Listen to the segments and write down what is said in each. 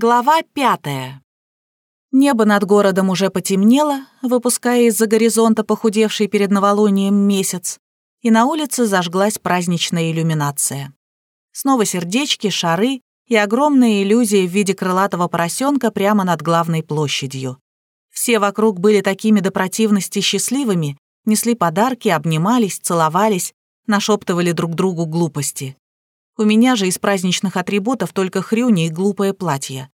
Глава пятая. Небо над городом уже потемнело, выпуская из-за горизонта похудевший перед новолунием месяц, и на улице зажглась праздничная иллюминация. Снова сердечки, шары и огромная иллюзия в виде крылатого поросенка прямо над главной площадью. Все вокруг были такими до противности счастливыми, несли подарки, обнимались, целовались, нашептывали друг другу глупости. У меня же из праздничных атрибутов только хрюни и глупое платье.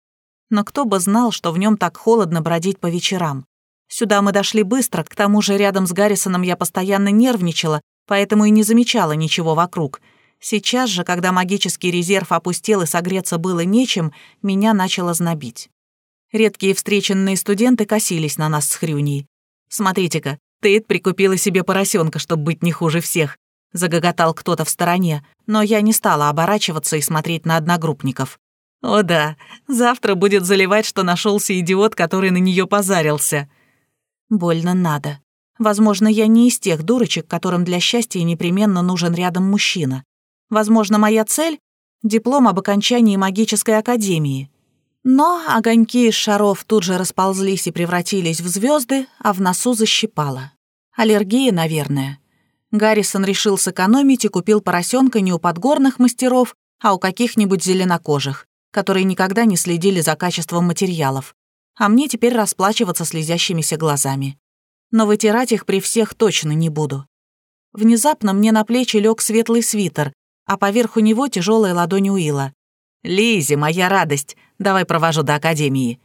Но кто бы знал, что в нем так холодно бродить по вечерам. Сюда мы дошли быстро, к тому же рядом с Гаррисоном я постоянно нервничала, поэтому и не замечала ничего вокруг. Сейчас же, когда магический резерв опустел и согреться было нечем, меня начало знобить. Редкие встреченные студенты косились на нас с Хрюней. «Смотрите-ка, Тейт прикупила себе поросенка, чтобы быть не хуже всех. — загоготал кто-то в стороне, но я не стала оборачиваться и смотреть на одногруппников. «О да, завтра будет заливать, что нашелся идиот, который на нее позарился». «Больно надо. Возможно, я не из тех дурочек, которым для счастья непременно нужен рядом мужчина. Возможно, моя цель — диплом об окончании магической академии». Но огоньки из шаров тут же расползлись и превратились в звезды, а в носу защипало. Аллергия, наверное. Гаррисон решил сэкономить и купил поросенка не у подгорных мастеров, а у каких-нибудь зеленокожих, которые никогда не следили за качеством материалов. А мне теперь расплачиваться слезящимися глазами. Но вытирать их при всех точно не буду. Внезапно мне на плечи лег светлый свитер, а поверху него тяжелая ладонь Уилла. Лизи, моя радость, давай провожу до академии».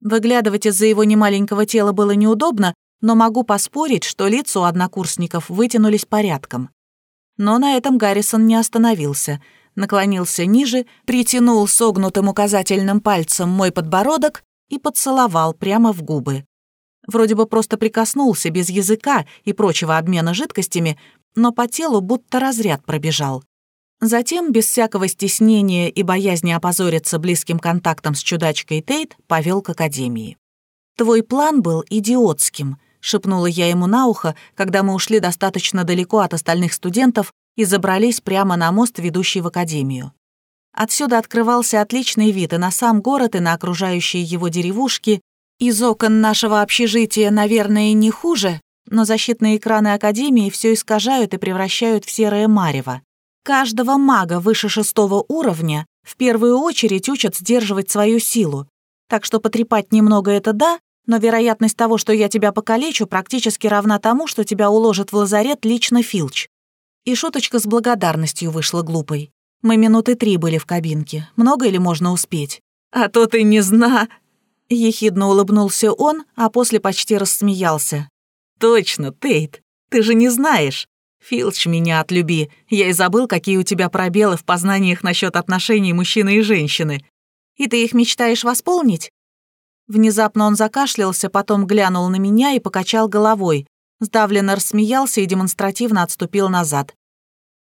Выглядывать из-за его немаленького тела было неудобно, но могу поспорить, что лица у однокурсников вытянулись порядком. Но на этом Гаррисон не остановился, наклонился ниже, притянул согнутым указательным пальцем мой подбородок и поцеловал прямо в губы. Вроде бы просто прикоснулся без языка и прочего обмена жидкостями, но по телу будто разряд пробежал. Затем, без всякого стеснения и боязни опозориться близким контактом с чудачкой Тейт, повел к академии. «Твой план был идиотским», — шепнула я ему на ухо, когда мы ушли достаточно далеко от остальных студентов и забрались прямо на мост, ведущий в академию. Отсюда открывался отличный вид и на сам город, и на окружающие его деревушки. Из окон нашего общежития, наверное, не хуже, но защитные экраны Академии все искажают и превращают в серое марево. Каждого мага выше шестого уровня в первую очередь учат сдерживать свою силу. Так что потрепать немного это да, но вероятность того, что я тебя покалечу, практически равна тому, что тебя уложит в лазарет лично Филч. И шуточка с благодарностью вышла глупой. Мы минуты три были в кабинке. Много или можно успеть? А то ты не зна... Ехидно улыбнулся он, а после почти рассмеялся. «Точно, Тейт, ты же не знаешь. Филч меня отлюби. Я и забыл, какие у тебя пробелы в познаниях насчет отношений мужчины и женщины. И ты их мечтаешь восполнить? Внезапно он закашлялся, потом глянул на меня и покачал головой, сдавленно рассмеялся и демонстративно отступил назад.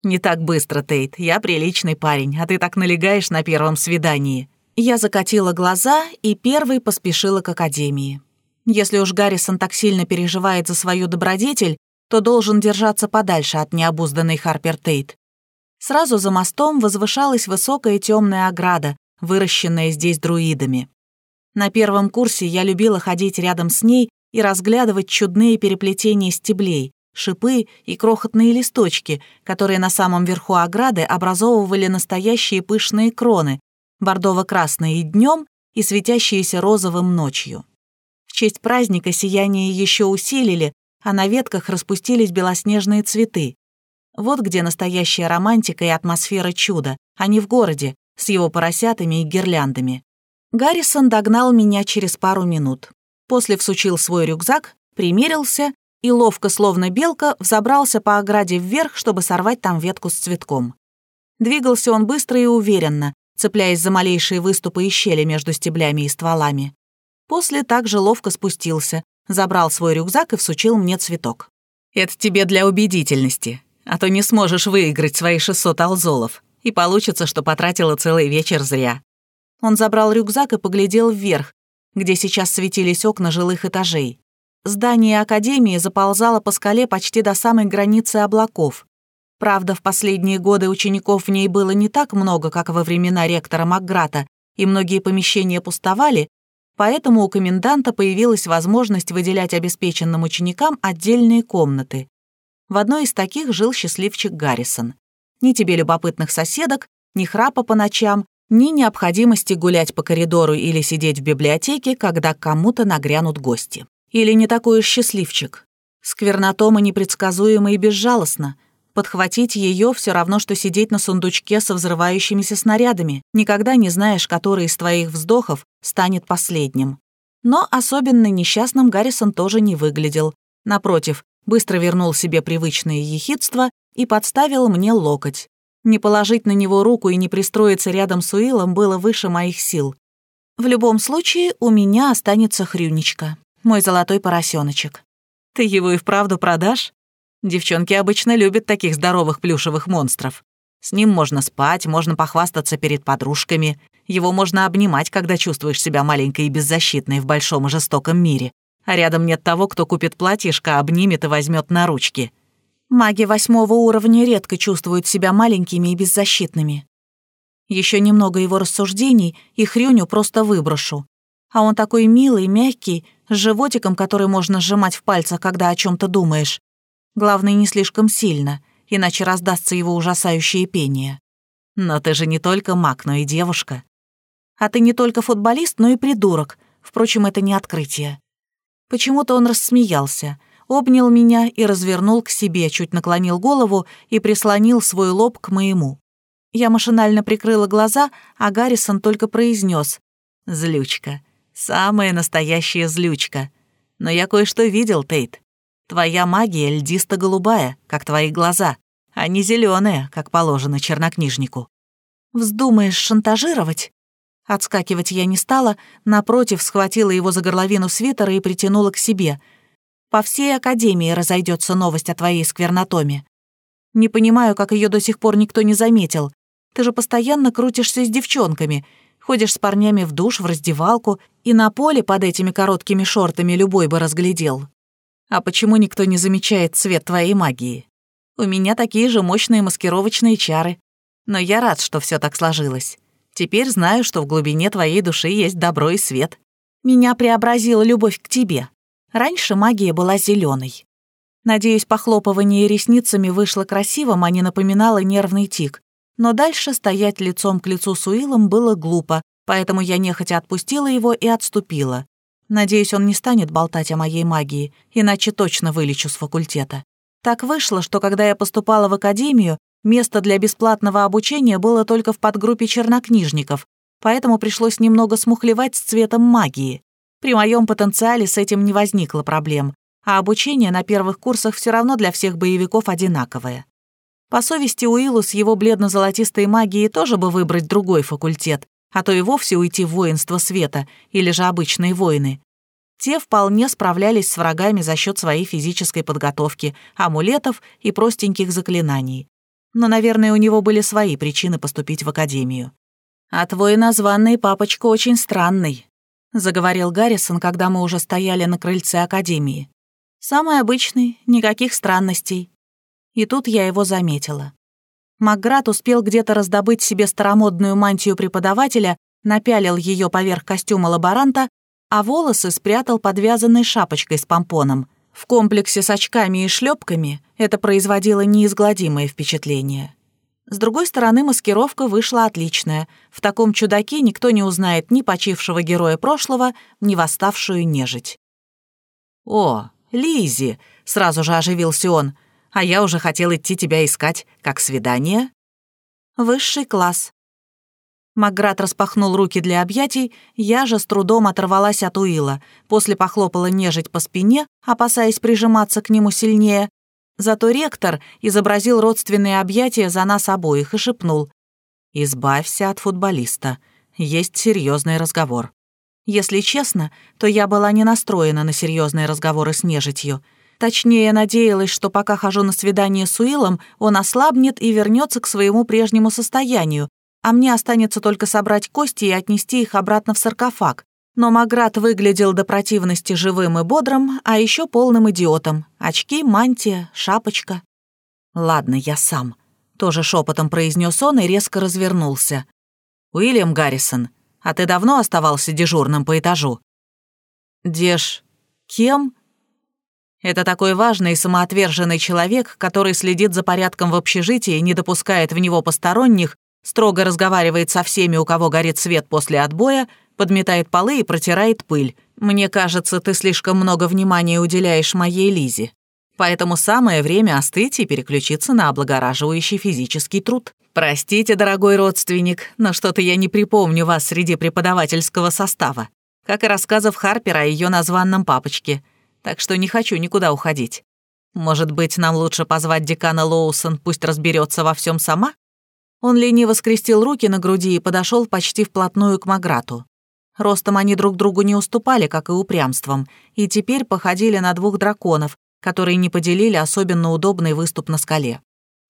«Не так быстро, Тейт. Я приличный парень, а ты так налегаешь на первом свидании». Я закатила глаза и первой поспешила к академии. Если уж Гаррисон так сильно переживает за свою добродетель, то должен держаться подальше от необузданной Харпер Тейт. Сразу за мостом возвышалась высокая темная ограда, выращенная здесь друидами. На первом курсе я любила ходить рядом с ней и разглядывать чудные переплетения стеблей, шипы и крохотные листочки, которые на самом верху ограды образовывали настоящие пышные кроны, бордово-красные днем и светящиеся розовым ночью. В честь праздника сияние еще усилили, а на ветках распустились белоснежные цветы. Вот где настоящая романтика и атмосфера чуда, а не в городе, с его поросятами и гирляндами. Гаррисон догнал меня через пару минут. После всучил свой рюкзак, примерился и ловко, словно белка, взобрался по ограде вверх, чтобы сорвать там ветку с цветком. Двигался он быстро и уверенно, цепляясь за малейшие выступы и щели между стеблями и стволами. После также ловко спустился, забрал свой рюкзак и всучил мне цветок. «Это тебе для убедительности, а то не сможешь выиграть свои 600 алзолов, и получится, что потратила целый вечер зря», он забрал рюкзак и поглядел вверх, где сейчас светились окна жилых этажей. Здание Академии заползало по скале почти до самой границы облаков. Правда, в последние годы учеников в ней было не так много, как во времена ректора Макграта, и многие помещения пустовали, поэтому у коменданта появилась возможность выделять обеспеченным ученикам отдельные комнаты. В одной из таких жил счастливчик Гаррисон. Ни тебе любопытных соседок, ни храпа по ночам, ни необходимости гулять по коридору или сидеть в библиотеке, когда кому-то нагрянут гости. Или не такой уж счастливчик. Сквернотома непредсказуема и безжалостна. Подхватить ее все равно, что сидеть на сундучке со взрывающимися снарядами. Никогда не знаешь, который из твоих вздохов станет последним. Но особенно несчастным Гаррисон тоже не выглядел. Напротив, быстро вернул себе привычное ехидство и подставил мне локоть. Не положить на него руку и не пристроиться рядом с Уиллом было выше моих сил. В любом случае, у меня останется Хрюнечка, мой золотой поросеночек. Ты его и вправду продашь? Девчонки обычно любят таких здоровых плюшевых монстров. С ним можно спать, можно похвастаться перед подружками. Его можно обнимать, когда чувствуешь себя маленькой и беззащитной в большом и жестоком мире. А рядом нет того, кто купит платьишко, обнимет и возьмет на ручки. Маги восьмого уровня редко чувствуют себя маленькими и беззащитными. Еще немного его рассуждений, и Хрюню просто выброшу. А он такой милый, мягкий, с животиком, который можно сжимать в пальцах, когда о чем то думаешь. Главное, не слишком сильно, иначе раздастся его ужасающее пение. Но ты же не только маг, но и девушка. А ты не только футболист, но и придурок. Впрочем, это не открытие. Почему-то он рассмеялся, обнял меня и развернул к себе, чуть наклонил голову и прислонил свой лоб к моему. Я машинально прикрыла глаза, а Гаррисон только произнес: «Злючка. Самая настоящая злючка. Но я кое-что видел, Тейт. Твоя магия льдисто-голубая, как твои глаза, а не зеленая, как положено чернокнижнику. Вздумаешь шантажировать? Отскакивать я не стала, напротив, схватила его за горловину свитера и притянула к себе. По всей академии разойдется новость о твоей сквернотоме. Не понимаю, как ее до сих пор никто не заметил. Ты же постоянно крутишься с девчонками, ходишь с парнями в душ, в раздевалку, и на поле под этими короткими шортами любой бы разглядел. А почему никто не замечает цвет твоей магии? У меня такие же мощные маскировочные чары. Но я рад, что все так сложилось. Теперь знаю, что в глубине твоей души есть добро и свет. Меня преобразила любовь к тебе. Раньше магия была зеленой. Надеюсь, похлопывание ресницами вышло красивым, а не напоминало нервный тик. Но дальше стоять лицом к лицу с Уиллом было глупо, поэтому я нехотя отпустила его и отступила. Надеюсь, он не станет болтать о моей магии, иначе точно вылечу с факультета. Так вышло, что когда я поступала в академию, место для бесплатного обучения было только в подгруппе чернокнижников, поэтому пришлось немного смухлевать с цветом магии. При моем потенциале с этим не возникло проблем, а обучение на первых курсах все равно для всех боевиков одинаковое. По совести Уиллу с его бледно-золотистой магией тоже бы выбрать другой факультет, а то и вовсе уйти в воинство света или же обычные воины. Те вполне справлялись с врагами за счет своей физической подготовки, амулетов и простеньких заклинаний. Но, наверное, у него были свои причины поступить в академию. «А твой названный папочка очень странный», — заговорил Гаррисон, когда мы уже стояли на крыльце академии. «Самый обычный, никаких странностей». И тут я его заметила. Макград успел где-то раздобыть себе старомодную мантию преподавателя, напялил ее поверх костюма лаборанта, а волосы спрятал подвязанной шапочкой с помпоном. В комплексе с очками и шлепками это производило неизгладимое впечатление. С другой стороны, маскировка вышла отличная. В таком чудаке никто не узнает ни почившего героя прошлого, ни восставшую нежить. «О, Лизи, сразу же оживился он а я уже хотел идти тебя искать. Как свидание?» «Высший класс». Макград распахнул руки для объятий, я же с трудом оторвалась от Уилла, после похлопала нежить по спине, опасаясь прижиматься к нему сильнее. Зато ректор изобразил родственные объятия за нас обоих и шепнул. «Избавься от футболиста. Есть серьезный разговор». Если честно, то я была не настроена на серьезные разговоры с нежитью. Точнее, надеялась, что пока хожу на свидание с Уиллом, он ослабнет и вернется к своему прежнему состоянию, а мне останется только собрать кости и отнести их обратно в саркофаг. Но Маград выглядел до противности живым и бодрым, а еще полным идиотом. Очки, мантия, шапочка. «Ладно, я сам», — тоже шепотом произнес он и резко развернулся. «Уильям Гаррисон, А ты давно оставался дежурным по этажу?» «Деж... кем?» Это такой важный и самоотверженный человек, который следит за порядком в общежитии, не допускает в него посторонних, строго разговаривает со всеми, у кого горит свет после отбоя, подметает полы и протирает пыль. Мне кажется, ты слишком много внимания уделяешь моей Лизе. Поэтому самое время остыть и переключиться на облагораживающий физический труд. Простите, дорогой родственник, но что-то я не припомню вас среди преподавательского состава. Как и рассказов Харпера о ее названном папочке. Так что не хочу никуда уходить. Может быть, нам лучше позвать декана Лоусон, пусть разберется во всем сама? Он лениво скрестил руки на груди и подошел почти вплотную к Маграту. Ростом они друг другу не уступали, как и упрямством, и теперь походили на двух драконов, которые не поделили особенно удобный выступ на скале.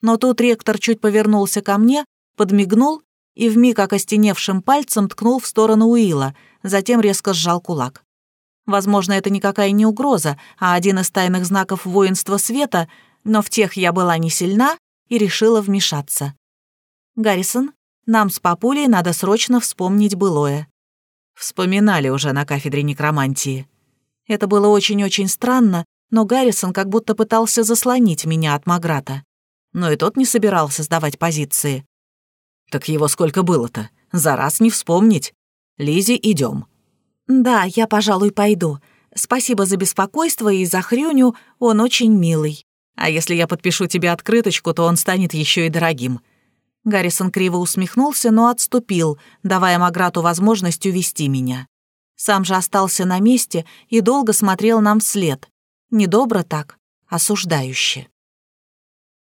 Но тут ректор чуть повернулся ко мне, подмигнул и вмиг окостеневшим пальцем ткнул в сторону Уилла, затем резко сжал кулак. Возможно, это никакая не угроза, а один из тайных знаков воинства света, но в тех я была не сильна и решила вмешаться. «Гаррисон, нам с папулей надо срочно вспомнить былое. Вспоминали уже на кафедре некромантии. Это было очень-очень странно, но Гаррисон как будто пытался заслонить меня от Маграта. Но и тот не собирался сдавать позиции. «Так его сколько было-то? За раз не вспомнить. Лизи, идем. «Да, я, пожалуй, пойду. Спасибо за беспокойство и за хрюню, он очень милый. А если я подпишу тебе открыточку, то он станет еще и дорогим. Гаррисон криво усмехнулся, но отступил, давая Маграту возможность увести меня. Сам же остался на месте и долго смотрел нам вслед. Недобро так, осуждающе.